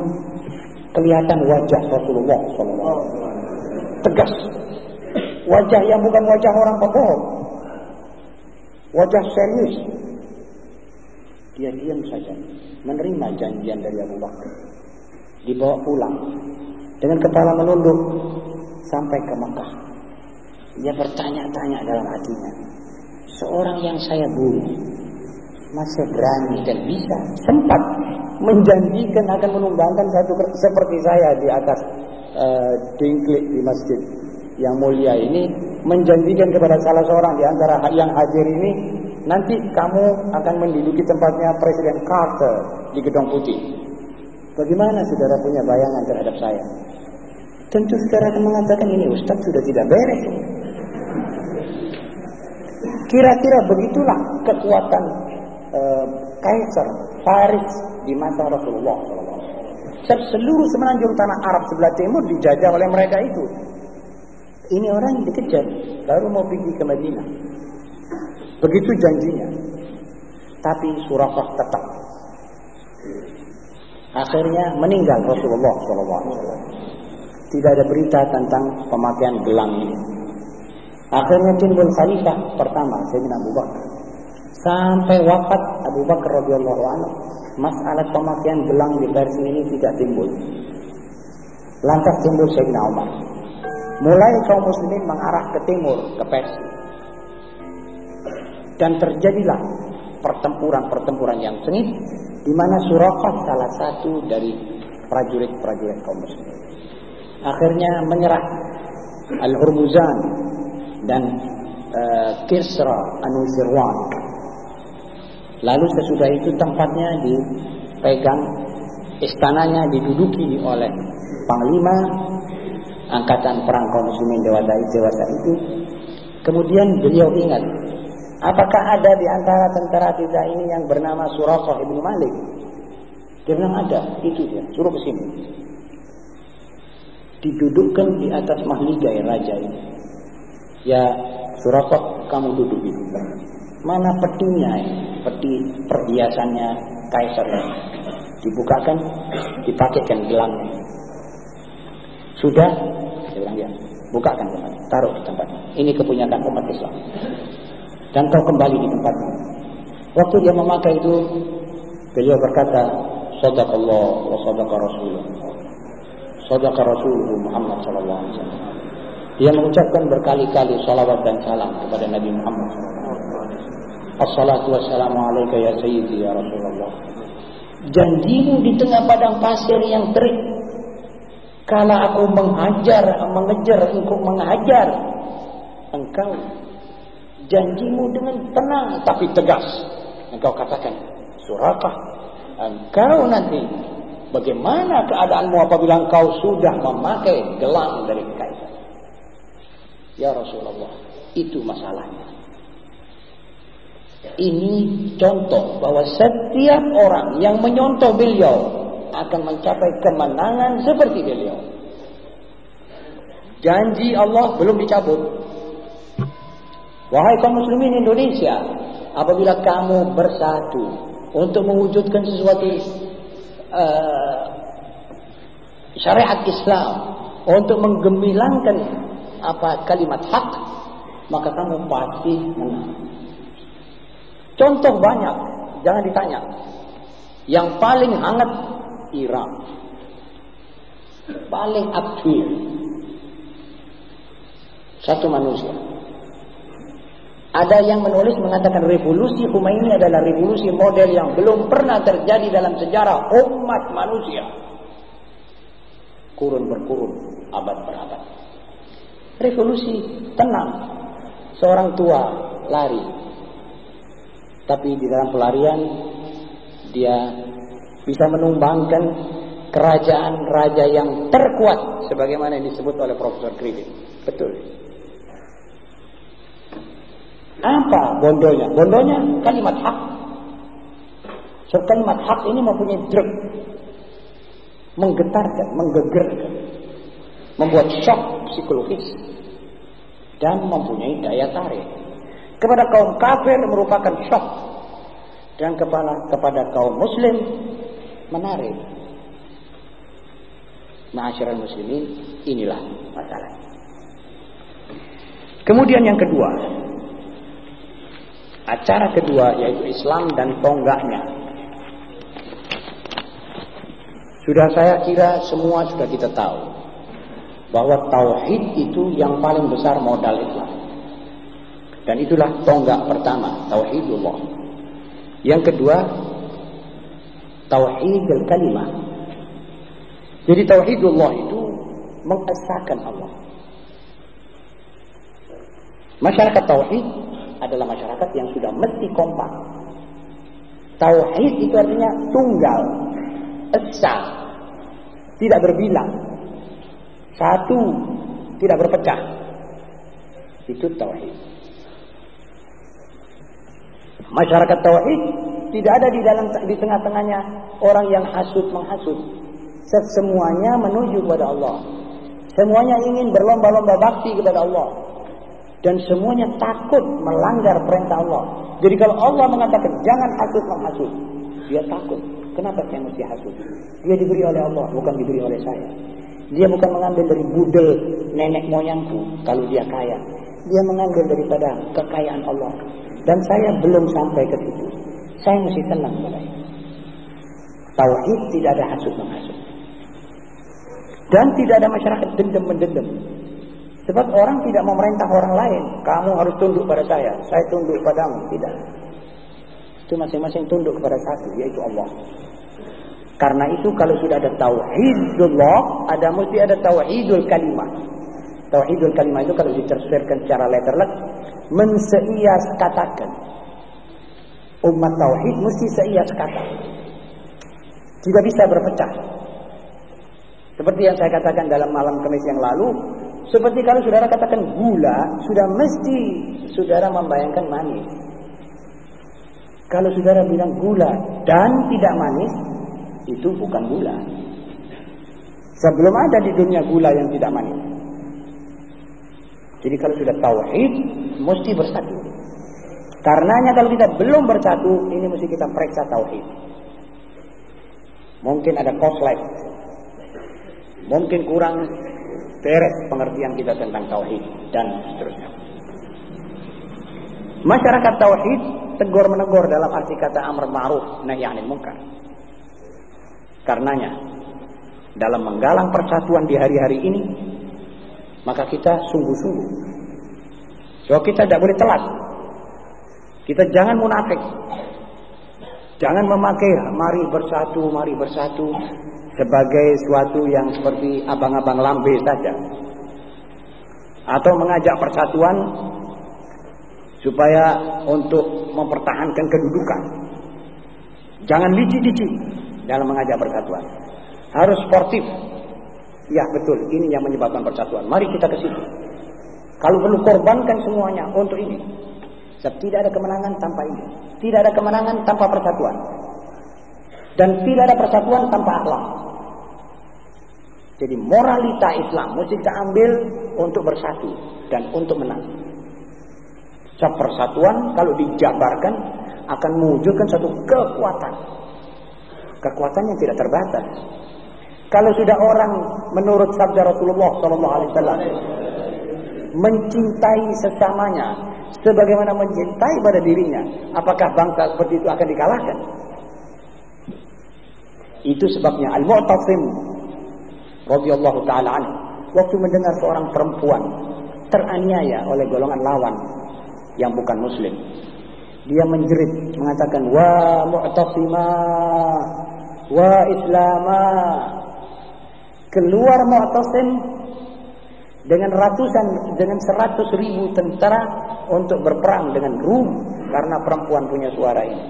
kelihatan wajah Rasulullah SAW tegas. Wajah yang bukan wajah orang pebohong. Wajah serius. Dia diam saja. Menerima janjian dari Abu Bakar. Dibawa pulang. Dengan kepala menunduk. Sampai ke Mekah. Dia bertanya-tanya dalam hatinya. Seorang yang saya bunuh. Masih berani dan bisa. Sempat menjanjikan akan menumbangkan satu seperti saya di atas uh, di masjid yang mulia ini menjanjikan kepada salah seorang di antara yang hadir ini nanti kamu akan menduduki tempatnya Presiden Carter di Gedung Putih. Bagaimana saudara punya bayangan terhadap saya? Tentu saudara akan mengatakan ini Ustaz sudah tidak beres. Kira-kira begitulah kekuatan uh, Kaisar Faris di masa Rasulullah SAW. Seluruh semenanjung tanah Arab sebelah timur dijajah oleh mereka itu. Ini orang dikejar, baru mau pergi ke Madinah. Begitu janjinya. Tapi Surafah tetap. Akhirnya meninggal Rasulullah SAW. Tidak ada berita tentang pemakaian gelang ini. Akhirnya timbul khalifah pertama Sayyidina Abu Bakar. Sampai wafat Abu Bakar radhiyallahu anhu, masalah pemakaian gelang di Persia ini tidak timbul. Lantas timbul Sayyidina Umar. Mulai kaum muslimin mengarah ke timur, ke Persia. Dan terjadilah pertempuran-pertempuran yang sengit di mana Suraqah salah satu dari prajurit-prajurit kaum muslimin. Akhirnya menyerah Al-Hurmuzan dan uh, Kisra Anusirwan. Lalu sesudah itu tempatnya dipegang, istananya diduduki oleh panglima angkatan perang kaum muslimin dewasa itu. Kemudian beliau ingat, apakah ada di antara tentara kita ini yang bernama Suraqah ibnu Malik? Dia bilang ada, itu dia, suruh ke sini. Didudukkan di atas mahligai raja ini. Ya Suraqah kamu duduk di Mana petinya ini? Peti perhiasannya kaisar Dibukakan, dipakaikan gelangnya. Sudah, saya bilang ya, bukakan taruh di tempatnya. Ini kepunyaan umat Islam. Dan kau kembali di tempatnya. Waktu dia memakai itu, beliau berkata, Sadaqallah wa sadaqa Rasulullah. Sadaqa Rasulullah Muhammad sallallahu alaihi wasallam. Dia mengucapkan berkali-kali salawat dan salam kepada Nabi Muhammad Assalatu wassalamu alaika ya sayyidi ya Rasulullah. Janjimu di tengah padang pasir yang terik Kala aku menghajar, mengejar, engkau menghajar. Engkau janjimu dengan tenang tapi tegas. Engkau katakan, Surakah, engkau nanti bagaimana keadaanmu apabila engkau sudah memakai gelang dari kaisar? Ya Rasulullah, itu masalahnya. Ini contoh bahwa setiap orang yang menyontoh beliau akan mencapai kemenangan seperti beliau. Janji Allah belum dicabut. Wahai kaum muslimin Indonesia, apabila kamu bersatu untuk mewujudkan sesuatu uh, syariat Islam untuk menggemilangkan apa kalimat hak, maka kamu pasti menang. Contoh banyak, jangan ditanya. Yang paling hangat Iran. Paling aktif. Satu manusia. Ada yang menulis mengatakan revolusi Khomeini adalah revolusi model yang belum pernah terjadi dalam sejarah umat manusia. Kurun berkurun, abad berabad. Revolusi tenang. Seorang tua lari. Tapi di dalam pelarian dia bisa menumbangkan kerajaan raja yang terkuat sebagaimana yang disebut oleh Profesor Krivit. Betul. Apa bondonya? Bondonya kalimat hak. So, kalimat hak ini mempunyai drug. Menggetarkan, menggegerkan. Membuat shock psikologis. Dan mempunyai daya tarik. Kepada kaum kafir merupakan shock. Dan kepada, kepada kaum muslim menarik. Ma'asyiral muslimin, inilah masalah. Kemudian yang kedua, Acara kedua yaitu Islam dan tonggaknya. Sudah saya kira semua sudah kita tahu bahwa tauhid itu yang paling besar modal Islam. Dan itulah tonggak pertama, tauhidullah. Yang kedua, tauhidul kalimah. Jadi tauhidullah itu mengesahkan Allah. Masyarakat tauhid adalah masyarakat yang sudah mesti kompak. Tauhid itu artinya tunggal, esa, tidak berbilang, satu, tidak berpecah. Itu tauhid. Masyarakat tauhid tidak ada di dalam di tengah-tengahnya orang yang hasut menghasut. Semuanya menuju kepada Allah. Semuanya ingin berlomba-lomba bakti kepada Allah dan semuanya takut melanggar perintah Allah. Jadi kalau Allah mengatakan jangan hasut menghasut, dia takut. Kenapa saya mesti hasut? Dia diberi oleh Allah, bukan diberi oleh saya. Dia bukan mengambil dari budel nenek moyangku kalau dia kaya. Dia mengambil daripada kekayaan Allah. Dan saya belum sampai ke situ. Saya mesti tenang mulai. Tauhid tidak ada hasut menghasut. Dan tidak ada masyarakat dendam mendendam. Sebab orang tidak memerintah orang lain. Kamu harus tunduk pada saya. Saya tunduk padamu. Tidak. Itu masing-masing tunduk kepada satu. Yaitu Allah. Karena itu kalau sudah ada tauhidullah. Ada mesti ada tauhidul kalimah. Tauhidul kalimah itu kalau ditersirkan secara letterlek. Menseias katakan. Umat tauhid mesti seias kata. Tidak bisa berpecah. Seperti yang saya katakan dalam malam kemis yang lalu, seperti kalau saudara katakan gula, sudah mesti saudara membayangkan manis. Kalau saudara bilang gula dan tidak manis, itu bukan gula. Sebelum ada di dunia gula yang tidak manis. Jadi kalau sudah tauhid, mesti bersatu. Karenanya kalau kita belum bersatu, ini mesti kita periksa tauhid. Mungkin ada koslet. Mungkin kurang beres pengertian kita tentang tauhid dan seterusnya. Masyarakat tauhid tegur menegur dalam arti kata amr ma'ruf nahi anil munkar. Karenanya dalam menggalang persatuan di hari-hari ini maka kita sungguh-sungguh. So kita tidak boleh telat. Kita jangan munafik. Jangan memakai mari bersatu, mari bersatu sebagai suatu yang seperti abang-abang lambe saja. Atau mengajak persatuan supaya untuk mempertahankan kedudukan. Jangan licik-licik dalam mengajak persatuan. Harus sportif. Ya betul. Ini yang menyebabkan persatuan. Mari kita ke situ. Kalau perlu korbankan semuanya untuk ini sebab tidak ada kemenangan tanpa ini. Tidak ada kemenangan tanpa persatuan. Dan tidak ada persatuan tanpa akhlak jadi moralita Islam mesti kita ambil untuk bersatu dan untuk menang. Sebab persatuan kalau dijabarkan akan mewujudkan satu kekuatan. Kekuatan yang tidak terbatas. Kalau sudah orang menurut sabda Rasulullah sallallahu alaihi wasallam mencintai sesamanya sebagaimana mencintai pada dirinya, apakah bangsa seperti itu akan dikalahkan? Itu sebabnya Al-Mu'tasim radhiyallahu taala anhu waktu mendengar seorang perempuan teraniaya oleh golongan lawan yang bukan muslim. Dia menjerit mengatakan wa mu'tasimah wa islamah keluar Mu'tasim dengan ratusan dengan seratus ribu tentara untuk berperang dengan Rum karena perempuan punya suara ini.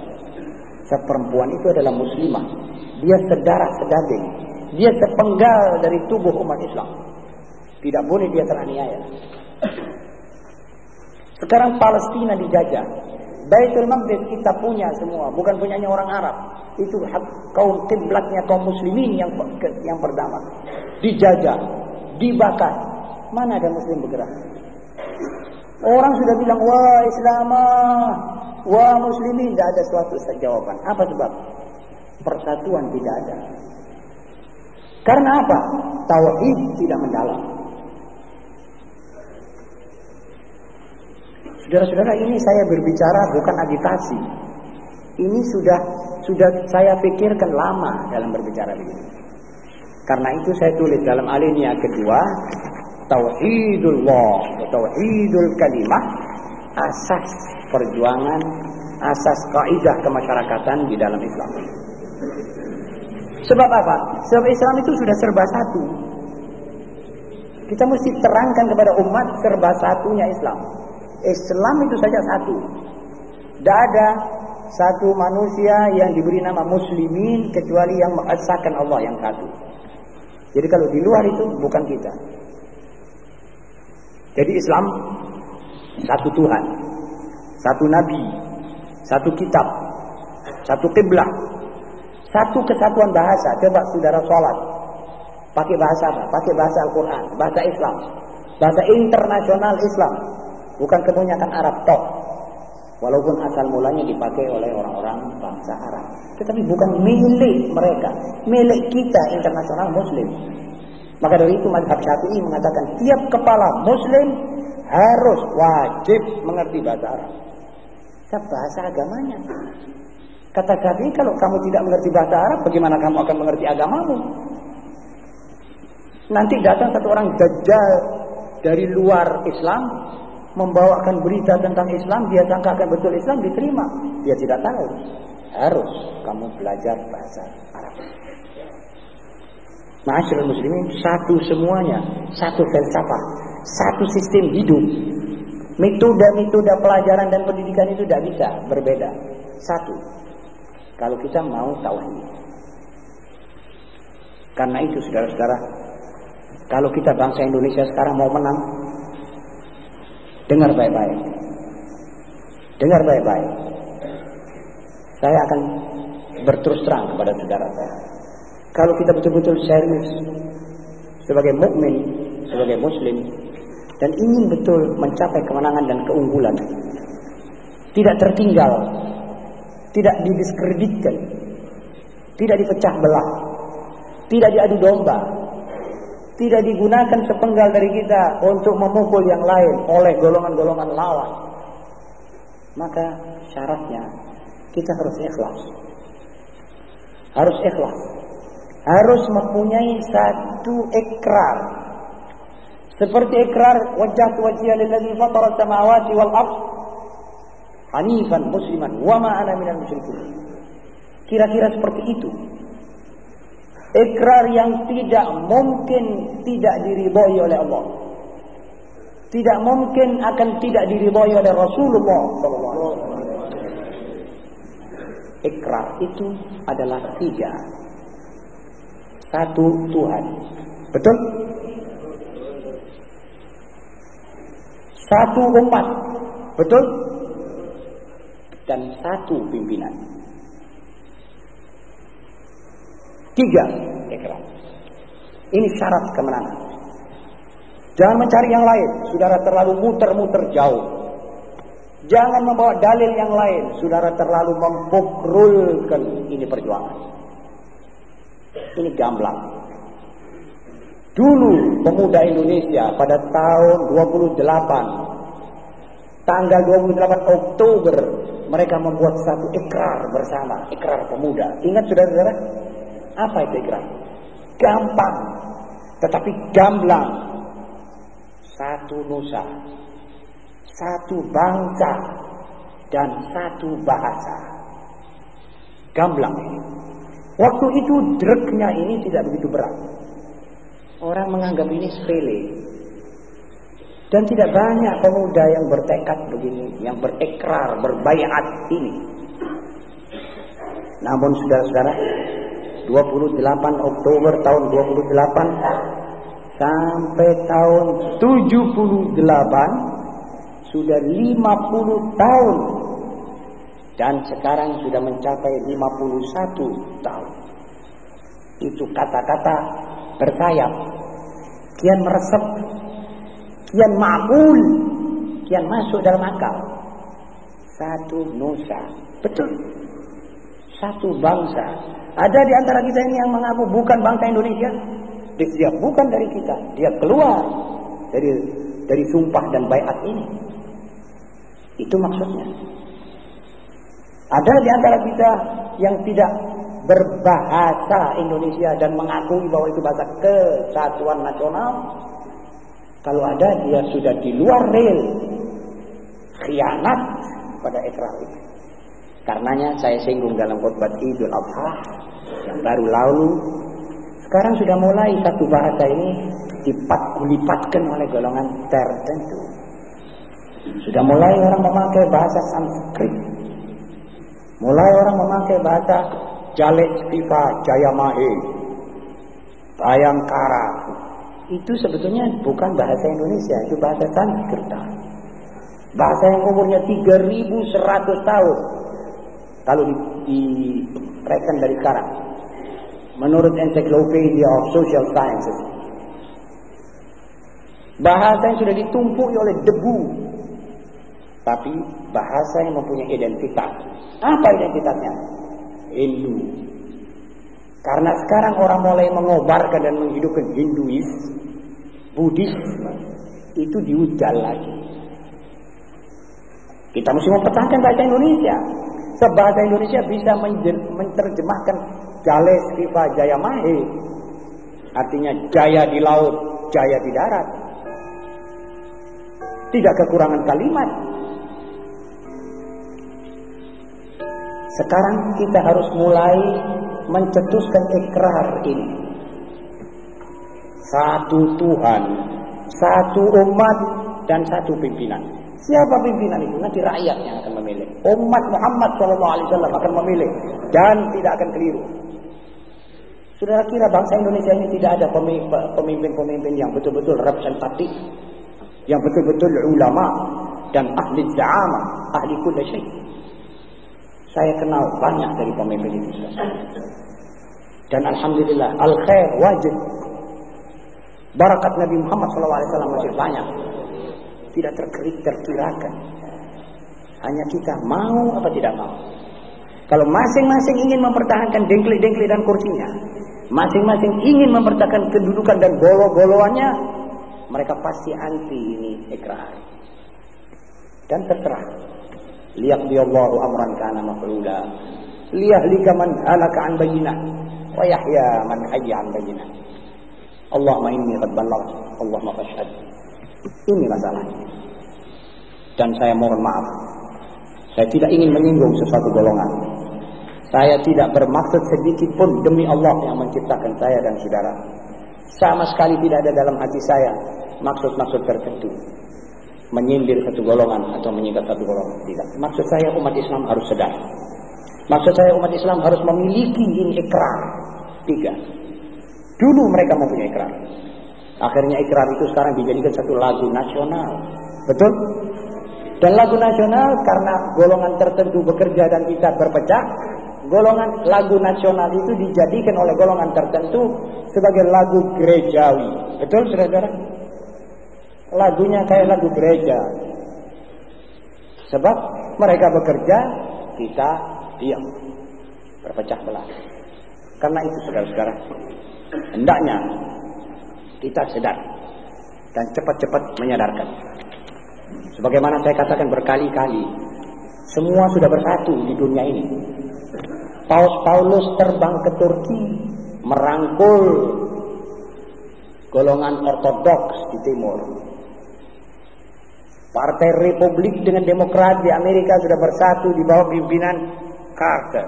Seperempuan itu adalah muslimah. Dia sedarah sedaging. Dia sepenggal dari tubuh umat Islam. Tidak boleh dia teraniaya. Sekarang Palestina dijajah. Baitul Maqdis kita punya semua, bukan punyanya orang Arab. Itu hak kaum kiblatnya kaum muslimin yang yang pertama. Dijajah, dibakar. Mana ada muslim bergerak? Orang sudah bilang wah Islamah, wah muslimin tidak ada suatu jawaban. Apa sebab? Persatuan tidak ada. Karena apa? Tauhid tidak mendalam. Saudara-saudara ini saya berbicara bukan agitasi. Ini sudah sudah saya pikirkan lama dalam berbicara begini. Karena itu saya tulis dalam alinea kedua tauhidullah, tauhidul kalimah asas perjuangan, asas kaidah kemasyarakatan di dalam Islam. Sebab apa? Sebab Islam itu sudah serba satu. Kita mesti terangkan kepada umat serba satunya Islam. Islam itu saja satu. Tidak ada satu manusia yang diberi nama muslimin kecuali yang mengesahkan Allah yang satu. Jadi kalau di luar itu bukan kita. Jadi Islam satu Tuhan, satu Nabi, satu kitab, satu kiblah, satu kesatuan bahasa. Coba saudara sholat, pakai bahasa apa? Pakai bahasa Al-Quran, bahasa Islam, bahasa internasional Islam, bukan kebanyakan Arab toh. Walaupun asal mulanya dipakai oleh orang-orang bangsa Arab. Tetapi bukan milik mereka. Milik kita internasional muslim. Maka dari itu Madhab Syafi'i mengatakan tiap kepala muslim harus wajib mengerti bahasa Arab. Bahasa agamanya. Kata Syafi'i kalau kamu tidak mengerti bahasa Arab bagaimana kamu akan mengerti agamamu? Nanti datang satu orang dajjal dari luar Islam membawakan berita tentang Islam, dia sangka akan betul Islam diterima. Dia tidak tahu. Harus kamu belajar bahasa Arab. Ma'asyiral muslimin satu semuanya, satu filsafah, satu sistem hidup. Metode-metode pelajaran dan pendidikan itu tidak bisa berbeda. Satu. Kalau kita mau tauhid. Karena itu saudara-saudara, kalau kita bangsa Indonesia sekarang mau menang, Dengar baik-baik. Dengar baik-baik. Saya akan berterus terang kepada saudara saya. Kalau kita betul-betul serius sebagai mukmin, sebagai muslim dan ingin betul mencapai kemenangan dan keunggulan, tidak tertinggal, tidak didiskreditkan, tidak dipecah belah, tidak diadu domba, tidak digunakan sepenggal dari kita untuk memukul yang lain oleh golongan-golongan lawan. Maka syaratnya kita harus ikhlas. Harus ikhlas. Harus mempunyai satu ikrar. Seperti ikrar wajah wajhiya lilladzi fatara samawati wal ard hanifan musliman wa ma minal musyrikin. Kira-kira seperti itu Ikrar yang tidak mungkin tidak diridhoi oleh Allah. Tidak mungkin akan tidak diridhoi oleh Rasulullah Ikrar itu adalah tiga. Satu Tuhan. Betul? Satu umat. Betul? Dan satu pimpinan. Tiga ikrar. Ini syarat kemenangan. Jangan mencari yang lain. Saudara terlalu muter-muter jauh. Jangan membawa dalil yang lain. Saudara terlalu mempukrulkan ini perjuangan. Ini gamblang. Dulu pemuda Indonesia pada tahun 28 tanggal 28 Oktober mereka membuat satu ikrar bersama, ikrar pemuda. Ingat saudara-saudara? Apa itu ikrar? Gampang, tetapi gamblang. Satu nusa, satu bangsa, dan satu bahasa. Gamblang. Waktu itu dreknya ini tidak begitu berat. Orang menganggap ini sepele. Dan tidak banyak pemuda yang bertekad begini, yang berekrar, berbayat ini. Namun saudara-saudara, 28 Oktober tahun 28 sampai tahun 78 sudah 50 tahun dan sekarang sudah mencapai 51 tahun. Itu kata-kata bersayap, kian meresap, kian makul, kian masuk dalam akal. Satu nusa, betul. Satu bangsa. Ada di antara kita ini yang mengaku bukan bangsa Indonesia. Dia bukan dari kita, dia keluar dari dari sumpah dan bayat ini. Itu maksudnya. Ada di antara kita yang tidak berbahasa Indonesia dan mengakui bahwa itu bahasa kesatuan nasional. Kalau ada dia sudah di luar rel khianat pada ikrar itu. Karenanya saya singgung dalam khutbah Idul Adha yang baru lalu. Sekarang sudah mulai satu bahasa ini dipat kulipatkan oleh golongan tertentu. Sudah mulai orang memakai bahasa Sanskrit. Mulai orang memakai bahasa Jalek Stifa Jayamahe. Bayangkara. Itu sebetulnya bukan bahasa Indonesia, itu bahasa Sanskerta. Bahasa yang umurnya 3100 tahun. Kalau direken dari sekarang. Menurut Encyclopedia of Social Sciences. Bahasa yang sudah ditumpuki oleh debu tapi bahasa yang mempunyai identitas. Apa identitasnya? Hindu. Karena sekarang orang mulai mengobarkan dan menghidupkan Hinduis, Buddhis, itu diujal lagi. Kita mesti mempertahankan bahasa Indonesia. Sebab bahasa Indonesia bisa menerjemahkan Jale Skripa Jaya Mahe. Artinya jaya di laut, jaya di darat. Tidak kekurangan kalimat. Sekarang kita harus mulai mencetuskan ikrar ini. Satu Tuhan, satu umat, dan satu pimpinan. Siapa pimpinan itu? Nanti rakyat yang akan memilih. Umat Muhammad SAW akan memilih dan tidak akan keliru. Saudara kira bangsa Indonesia ini tidak ada pemimpin-pemimpin yang betul-betul representatif, yang betul-betul ulama dan ahli za'ama, ahli kulli syai'. Saya kenal banyak dari pemimpin itu. Dan Alhamdulillah, al-khair wajib. Barakat Nabi Muhammad SAW masih banyak. Tidak terkerik, terkirakan. Hanya kita mau apa tidak mau. Kalau masing-masing ingin mempertahankan dengklik-dengklik dan kursinya. Masing-masing ingin mempertahankan kedudukan dan golo-goloannya. Mereka pasti anti ini ikrar. Dan terserah liyaqdi Allahu amran kana maf'ula. Liyahlika man halaka an bayyinah wa yahya man hayya an bayyinah. Allahumma inni qad ballagh Allahumma fashhad ini masalahnya dan saya mohon maaf. Saya tidak ingin menyinggung sesuatu golongan. Saya tidak bermaksud sedikit pun demi Allah yang menciptakan saya dan saudara. Sama sekali tidak ada dalam hati saya maksud-maksud tertentu menyindir satu golongan atau menyingkat satu golongan. Tidak. Maksud saya umat Islam harus sedar. Maksud saya umat Islam harus memiliki ini ikrar. Tiga. Dulu mereka mempunyai ikrar. Akhirnya ikrar itu sekarang dijadikan satu lagu nasional. Betul? Dan lagu nasional karena golongan tertentu bekerja dan kita berpecah, golongan lagu nasional itu dijadikan oleh golongan tertentu sebagai lagu gerejawi. Betul, saudara-saudara? Lagunya kayak lagu gereja. Sebab mereka bekerja, kita diam. Berpecah belah. Karena itu saudara-saudara, hendaknya Kita sadar dan cepat-cepat menyadarkan. Sebagaimana saya katakan berkali-kali, semua sudah bersatu di dunia ini. Paus Paulus terbang ke Turki merangkul golongan ortodoks di timur. Partai Republik dengan Demokrat di Amerika sudah bersatu di bawah pimpinan Carter.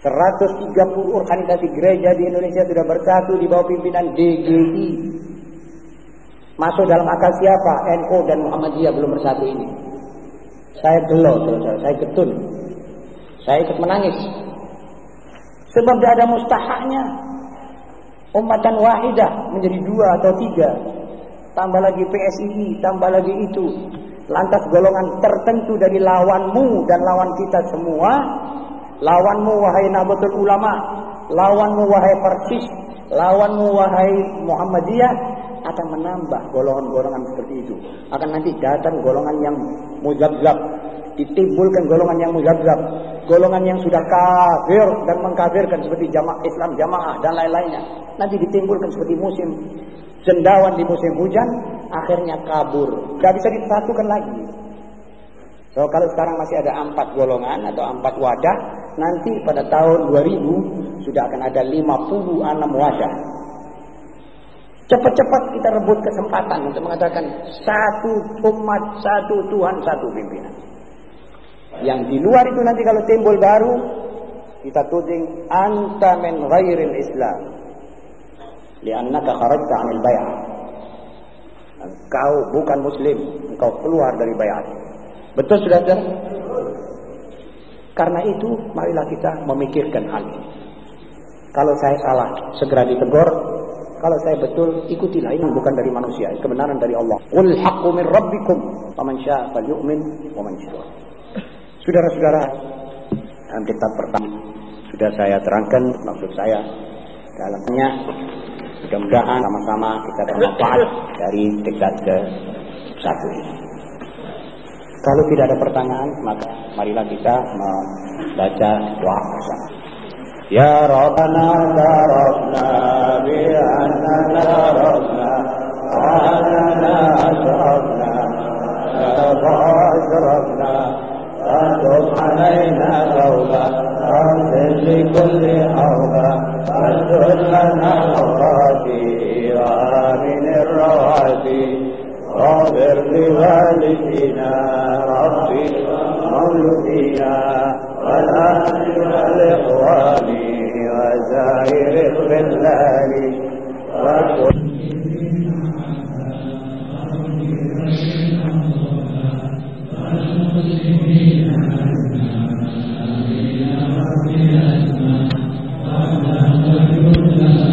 130 organisasi gereja di Indonesia sudah bersatu di bawah pimpinan DGI. Masuk dalam akal siapa? NU dan Muhammadiyah belum bersatu ini. Saya gelo, saya getun. Saya ikut menangis. Sebab tidak ada mustahaknya. Umatan wahidah menjadi dua atau tiga. Tambah lagi PSII, tambah lagi itu. Lantas golongan tertentu dari lawanmu dan lawan kita semua. Lawanmu wahai Nabatul Ulama. Lawanmu wahai Persis. Lawanmu wahai Muhammadiyah akan menambah golongan-golongan seperti itu. Akan nanti datang golongan yang muzabzab, ditimbulkan golongan yang muzabzab, golongan yang sudah kafir dan mengkafirkan seperti jamaah Islam jamaah dan lain-lainnya. Nanti ditimbulkan seperti musim cendawan di musim hujan, akhirnya kabur. Gak bisa disatukan lagi. So kalau sekarang masih ada empat golongan atau empat wadah, nanti pada tahun 2000 sudah akan ada 56 wadah. Cepat-cepat kita rebut kesempatan untuk mengatakan satu umat, satu Tuhan, satu pimpinan. Yang di luar itu nanti kalau timbul baru, kita tuding anta min ghairil Islam. Liannaka kharajta 'anil bay'ah. Engkau bukan muslim, engkau keluar dari bayat. Betul sudah saudara? Karena itu, marilah kita memikirkan hal ini. Kalau saya salah, segera ditegur. Kalau saya betul, ikutilah. Ini bukan dari manusia, kebenaran dari Allah. Qul haqqu min rabbikum, faman syaa falyu'min wa man syaa. Saudara-saudara, kitab pertama sudah saya terangkan maksud saya dalamnya mudah-mudahan sama-sama kita bermanfaat dari dekat ke satu ini. Kalau tidak ada pertanyaan, maka marilah kita membaca doa bersama. Ya Rabbana tarafna bi annana rabbna wa annana asrafna asrafna فاصدق علينا قولا اغفر لكل حولا فاسد لنا الغادي وامن الروادي. واغفر لوالدينا ربي مولودينا والاهل لإخواني وزائر الخلال وكل Thank you.